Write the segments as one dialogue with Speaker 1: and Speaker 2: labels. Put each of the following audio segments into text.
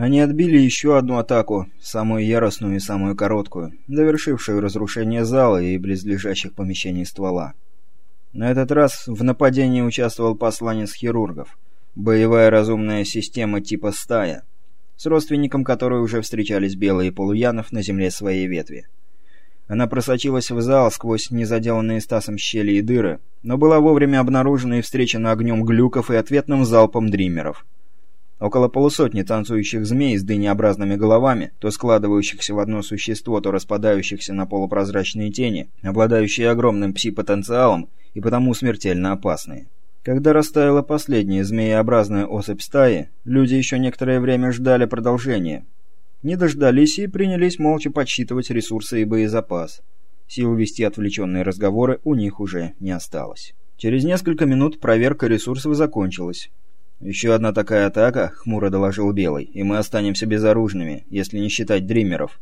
Speaker 1: Они отбили еще одну атаку, самую яростную и самую короткую, довершившую разрушение зала и близлежащих помещений ствола. На этот раз в нападении участвовал посланец хирургов, боевая разумная система типа «Стая», с родственником которой уже встречались белые полуянов на земле своей ветви. Она просочилась в зал сквозь незаделанные Стасом щели и дыры, но была вовремя обнаружена и встречена огнем глюков и ответным залпом дримеров – Около полусотни танцующих змей с дынеобразными головами, то складывающихся в одно существо, то распадающихся на полупрозрачные тени, обладающие огромным пси-потенциалом и потому смертельно опасные. Когда растаяла последняя змееобразная особь стаи, люди еще некоторое время ждали продолжения. Не дождались и принялись молча подсчитывать ресурсы и боезапас. Сил вести отвлеченные разговоры у них уже не осталось. Через несколько минут проверка ресурсов закончилась. «Еще одна такая атака», — хмуро доложил Белый, — «и мы останемся безоружными, если не считать дримеров.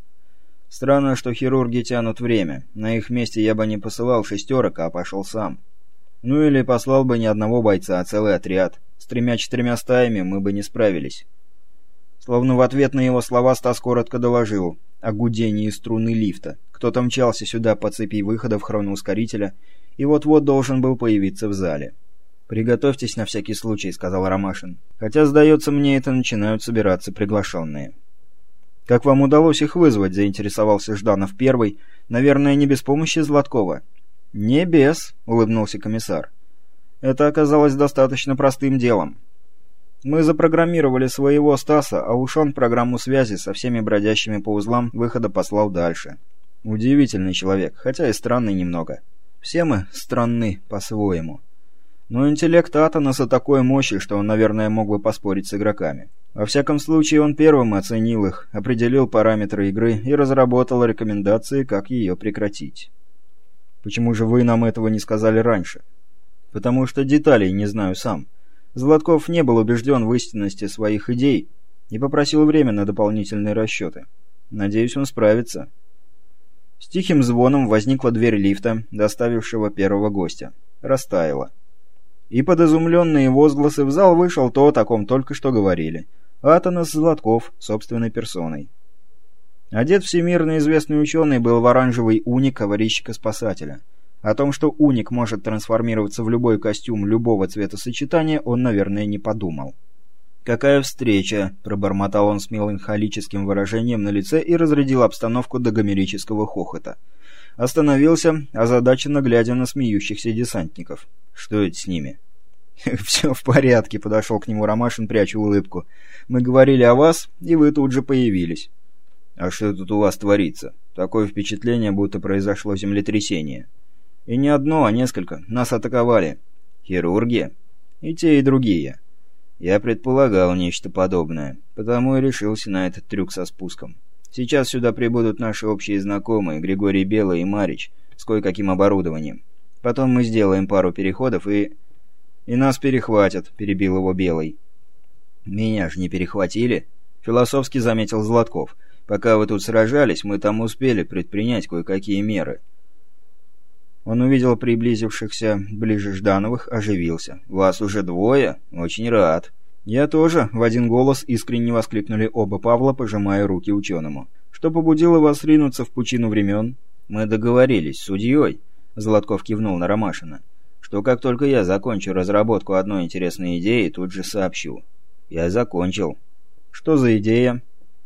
Speaker 1: Странно, что хирурги тянут время. На их месте я бы не посылал шестерок, а пошел сам. Ну или послал бы не одного бойца, а целый отряд. С тремя-четырьмя стаями мы бы не справились». Словно в ответ на его слова Стас коротко доложил о гудении струны лифта. Кто-то мчался сюда по цепи выходов хроноускорителя и вот-вот должен был появиться в зале. «Приготовьтесь на всякий случай», — сказал Ромашин. «Хотя, сдается мне, это начинают собираться приглашенные». «Как вам удалось их вызвать?» — заинтересовался Жданов первый. «Наверное, не без помощи Златкова». «Не без», — улыбнулся комиссар. «Это оказалось достаточно простым делом. Мы запрограммировали своего Стаса, а уж он программу связи со всеми бродящими по узлам выхода послал дальше. Удивительный человек, хотя и странный немного. Все мы странны по-своему». Но интеллект Атонаса такой мощи, что он, наверное, мог бы поспорить с игроками. Во всяком случае, он первым оценил их, определил параметры игры и разработал рекомендации, как ее прекратить. Почему же вы нам этого не сказали раньше? Потому что деталей не знаю сам. Златков не был убежден в истинности своих идей и попросил время на дополнительные расчеты. Надеюсь, он справится. С тихим звоном возникла дверь лифта, доставившего первого гостя. Растаяла. И под изумленные возгласы в зал вышел то, о ком только что говорили. Атанас Златков собственной персоной. Одет всемирно известный ученый был в оранжевый уник аварийщика-спасателя. О том, что уник может трансформироваться в любой костюм любого цветосочетания, он, наверное, не подумал. «Какая встреча!» – пробормотал он с меланхолическим выражением на лице и разрядил обстановку до гомерического хохота. Остановился, озадаченно глядя на смеющихся десантников. Что это с ними? «Все в порядке», — подошел к нему Ромашин, пряча улыбку. «Мы говорили о вас, и вы тут же появились». «А что тут у вас творится? Такое впечатление, будто произошло землетрясение». «И не одно, а несколько. Нас атаковали». «Хирурги?» «И те, и другие». «Я предполагал нечто подобное, потому и решился на этот трюк со спуском. Сейчас сюда прибудут наши общие знакомые, Григорий Белый и Марич, с кое-каким оборудованием. Потом мы сделаем пару переходов и... И нас перехватят, перебил его Белый. Меня же не перехватили, философски заметил Златков. Пока вы тут сражались, мы там успели предпринять кое-какие меры. Он увидел приблизившихся ближе Ждановых, оживился. «Вас уже двое? Очень рад». «Я тоже», — в один голос искренне воскликнули оба Павла, пожимая руки ученому. «Что побудило вас ринуться в пучину времен?» «Мы договорились с судьей», Золотков кивнул на Ромашина. «Что как только я закончу разработку одной интересной идеи, тут же сообщу». «Я закончил». «Что за идея?»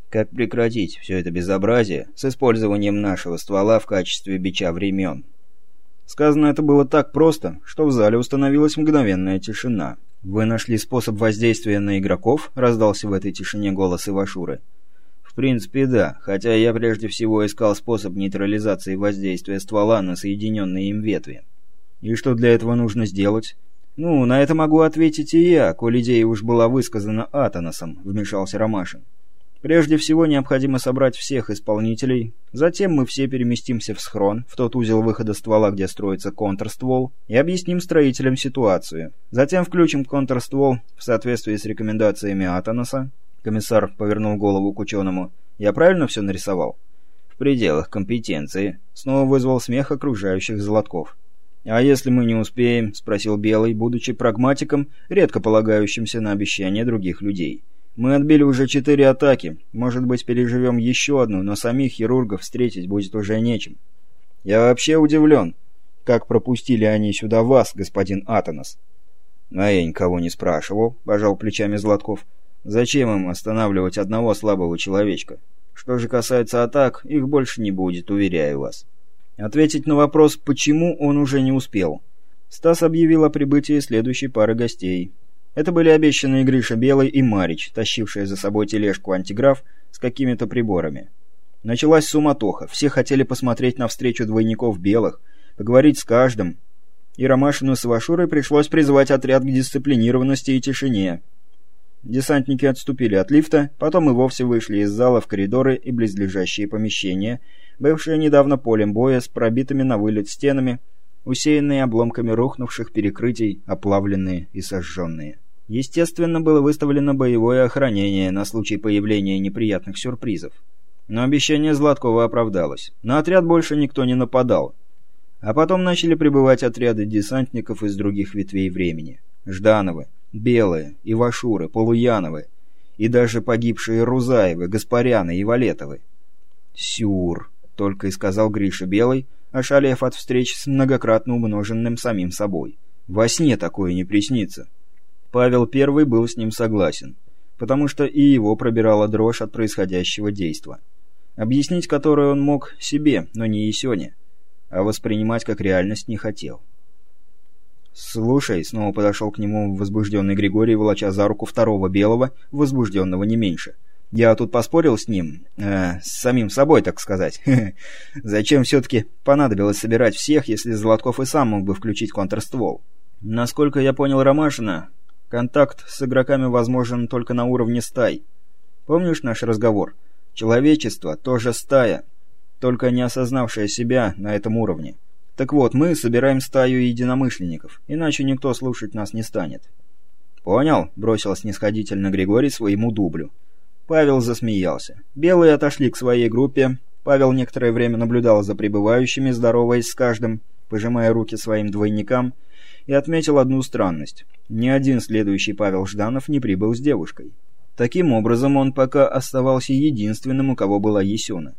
Speaker 1: «Как прекратить все это безобразие с использованием нашего ствола в качестве бича времен?» Сказано это было так просто, что в зале установилась мгновенная тишина. «Вы нашли способ воздействия на игроков?» — раздался в этой тишине голос Ивашуры. В принципе, да, хотя я прежде всего искал способ нейтрализации воздействия ствола на соединенные им ветви. И что для этого нужно сделать? Ну, на это могу ответить и я, коль идея уж была высказана Атанасом, вмешался Ромашин. Прежде всего необходимо собрать всех исполнителей, затем мы все переместимся в схрон, в тот узел выхода ствола, где строится контрствол, и объясним строителям ситуацию. Затем включим контрствол в соответствии с рекомендациями Атанаса, Комиссар повернул голову к ученому. «Я правильно все нарисовал?» «В пределах компетенции», — снова вызвал смех окружающих золотков. «А если мы не успеем?» — спросил Белый, будучи прагматиком, редко полагающимся на обещания других людей. Мы отбили уже четыре атаки. Может быть, переживем еще одну, но самих хирургов встретить будет уже нечем. Я вообще удивлен, как пропустили они сюда вас, господин Атанас. А я никого не спрашивал, пожал плечами Златков. Зачем им останавливать одного слабого человечка? Что же касается атак, их больше не будет, уверяю вас. Ответить на вопрос «почему» он уже не успел. Стас объявил о прибытии следующей пары гостей. Это были обещанные Гриша Белый и Марич, тащившие за собой тележку антиграф с какими-то приборами. Началась суматоха, все хотели посмотреть на встречу двойников Белых, поговорить с каждым. И Ромашину с Вашурой пришлось призвать отряд к дисциплинированности и тишине. Десантники отступили от лифта, потом и вовсе вышли из зала в коридоры и близлежащие помещения, бывшие недавно полем боя с пробитыми на вылет стенами, усеянные обломками рухнувших перекрытий, оплавленные и сожженные. Естественно, было выставлено боевое охранение на случай появления неприятных сюрпризов. Но обещание Златкова оправдалось. На отряд больше никто не нападал. А потом начали прибывать отряды десантников из других ветвей времени. Ждановы, Белые, Ивашуры, Полуяновы и даже погибшие Рузаевы, Гаспаряны и Валетовы. «Сюр», — только и сказал Гриша Белый, ошалев от встреч с многократно умноженным самим собой. «Во сне такое не приснится». Павел Первый был с ним согласен, потому что и его пробирала дрожь от происходящего действа, объяснить которое он мог себе, но не Есёне, а воспринимать как реальность не хотел. «Слушай», — снова подошел к нему возбужденный Григорий, волоча за руку второго белого, возбужденного не меньше — я тут поспорил с ним, э, с самим собой, так сказать. Зачем все-таки понадобилось собирать всех, если Золотков и сам мог бы включить контрствол? Насколько я понял Ромашина, контакт с игроками возможен только на уровне стай. Помнишь наш разговор? Человечество тоже стая, только не осознавшая себя на этом уровне. Так вот, мы собираем стаю единомышленников, иначе никто слушать нас не станет. «Понял», — бросил снисходительно Григорий своему дублю. Павел засмеялся. Белые отошли к своей группе. Павел некоторое время наблюдал за прибывающими, здороваясь с каждым, пожимая руки своим двойникам, и отметил одну странность. Ни один следующий Павел Жданов не прибыл с девушкой. Таким образом, он пока оставался единственным, у кого была Есена.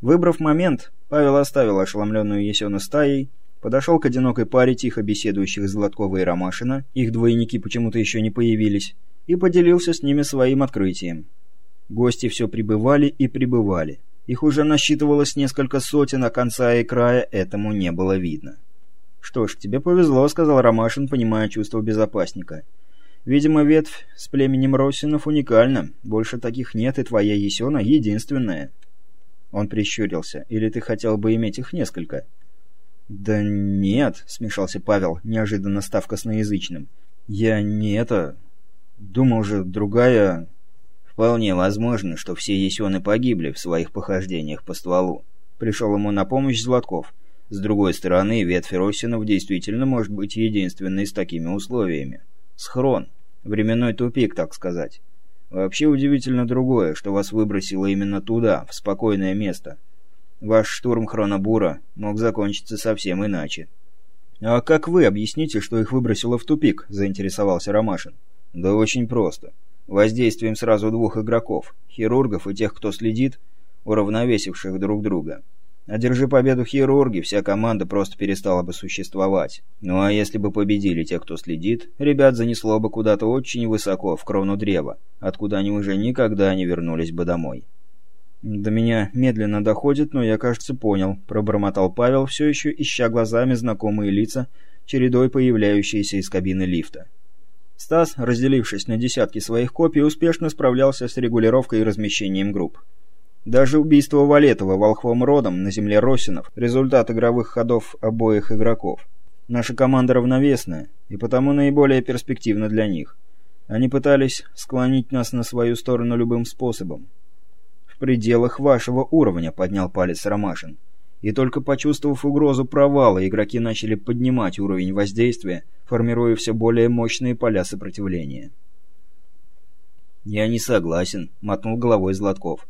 Speaker 1: Выбрав момент, Павел оставил ошеломленную Есену стаей, подошел к одинокой паре тихо беседующих Златкова и Ромашина, их двойники почему-то еще не появились, и поделился с ними своим открытием. Гости все прибывали и прибывали. Их уже насчитывалось несколько сотен, а конца и края этому не было видно. «Что ж, тебе повезло», — сказал Ромашин, понимая чувство безопасника. «Видимо, ветвь с племенем Росинов уникальна. Больше таких нет, и твоя Есена единственная». Он прищурился. «Или ты хотел бы иметь их несколько?» «Да нет», — смешался Павел, неожиданно став косноязычным. «Я не это... Думал же, другая... Вполне возможно, что все есены погибли в своих похождениях по стволу. Пришел ему на помощь Златков. С другой стороны, ветвь Росинов действительно может быть единственной с такими условиями. Схрон. Временной тупик, так сказать. Вообще удивительно другое, что вас выбросило именно туда, в спокойное место. Ваш штурм Хронобура мог закончиться совсем иначе. «А как вы объясните, что их выбросило в тупик?» – заинтересовался Ромашин. Да очень просто. Воздействием сразу двух игроков, хирургов и тех, кто следит, уравновесивших друг друга. Одержи победу хирурги, вся команда просто перестала бы существовать. Ну а если бы победили те, кто следит, ребят занесло бы куда-то очень высоко, в крону древа, откуда они уже никогда не вернулись бы домой. «До меня медленно доходит, но я, кажется, понял», — пробормотал Павел, все еще ища глазами знакомые лица, чередой появляющиеся из кабины лифта. Стас, разделившись на десятки своих копий, успешно справлялся с регулировкой и размещением групп. Даже убийство Валетова волхвом родом на земле Росинов – результат игровых ходов обоих игроков. Наша команда равновесная, и потому наиболее перспективна для них. Они пытались склонить нас на свою сторону любым способом. «В пределах вашего уровня», — поднял палец Ромашин. И только почувствовав угрозу провала, игроки начали поднимать уровень воздействия, формируя все более мощные поля сопротивления. «Я не согласен», — мотнул головой Златков.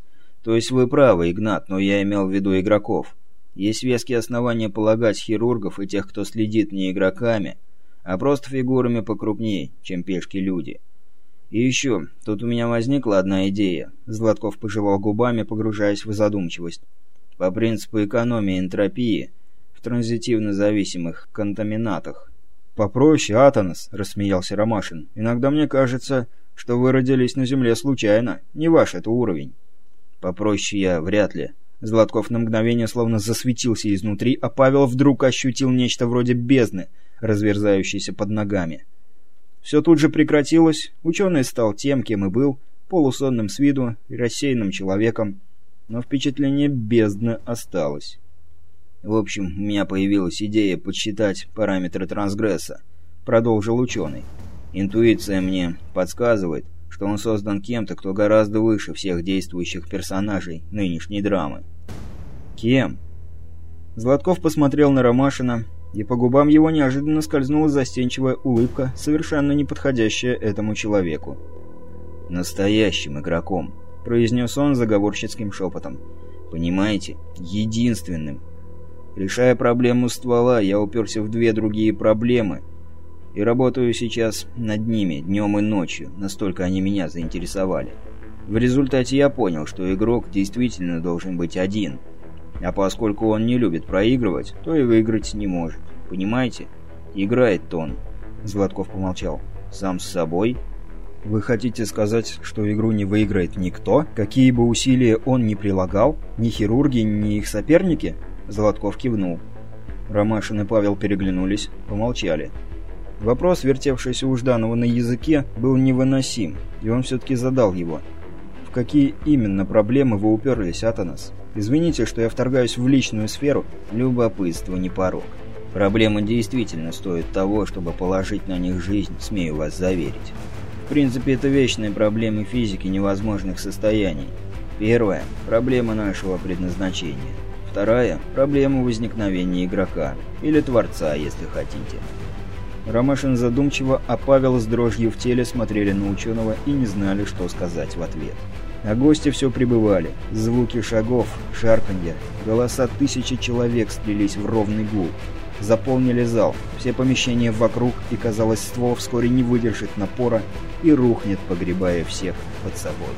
Speaker 1: «То есть вы правы, Игнат, но я имел в виду игроков. Есть веские основания полагать хирургов и тех, кто следит не игроками, а просто фигурами покрупнее, чем пешки-люди. И еще, тут у меня возникла одна идея. Златков пожевал губами, погружаясь в задумчивость. По принципу экономии энтропии в транзитивно зависимых контаминатах. «Попроще, Атанас», — рассмеялся Ромашин. «Иногда мне кажется, что вы родились на Земле случайно. Не ваш это уровень». «Попроще я вряд ли». Златков на мгновение словно засветился изнутри, а Павел вдруг ощутил нечто вроде бездны, разверзающейся под ногами. Все тут же прекратилось, ученый стал тем, кем и был, полусонным с виду и рассеянным человеком, но впечатление бездны осталось. В общем, у меня появилась идея подсчитать параметры трансгресса, продолжил ученый. Интуиция мне подсказывает, что он создан кем-то, кто гораздо выше всех действующих персонажей нынешней драмы. Кем? Златков посмотрел на Ромашина, и по губам его неожиданно скользнула застенчивая улыбка, совершенно не подходящая этому человеку. «Настоящим игроком», — произнес он заговорщицким шепотом. «Понимаете? Единственным. Решая проблему ствола, я уперся в две другие проблемы, и работаю сейчас над ними днем и ночью, настолько они меня заинтересовали. В результате я понял, что игрок действительно должен быть один — а поскольку он не любит проигрывать, то и выиграть не может. Понимаете? Играет-то он. Златков помолчал. Сам с собой? Вы хотите сказать, что игру не выиграет никто? Какие бы усилия он ни прилагал? Ни хирурги, ни их соперники? Златков кивнул. Ромашин и Павел переглянулись, помолчали. Вопрос, вертевшийся у Жданова на языке, был невыносим, и он все-таки задал его. «В какие именно проблемы вы уперлись, Атанас?» Извините, что я вторгаюсь в личную сферу, любопытство не порог. Проблема действительно стоит того, чтобы положить на них жизнь, смею вас заверить. В принципе, это вечные проблемы физики невозможных состояний. Первая – проблема нашего предназначения. Вторая – проблема возникновения игрока, или творца, если хотите. Ромашин задумчиво, а Павел с дрожью в теле смотрели на ученого и не знали, что сказать в ответ. А гости все прибывали. Звуки шагов, шарканья, голоса тысячи человек сплелись в ровный гул. Заполнили зал, все помещения вокруг, и, казалось, ствол вскоре не выдержит напора и рухнет, погребая всех под собой.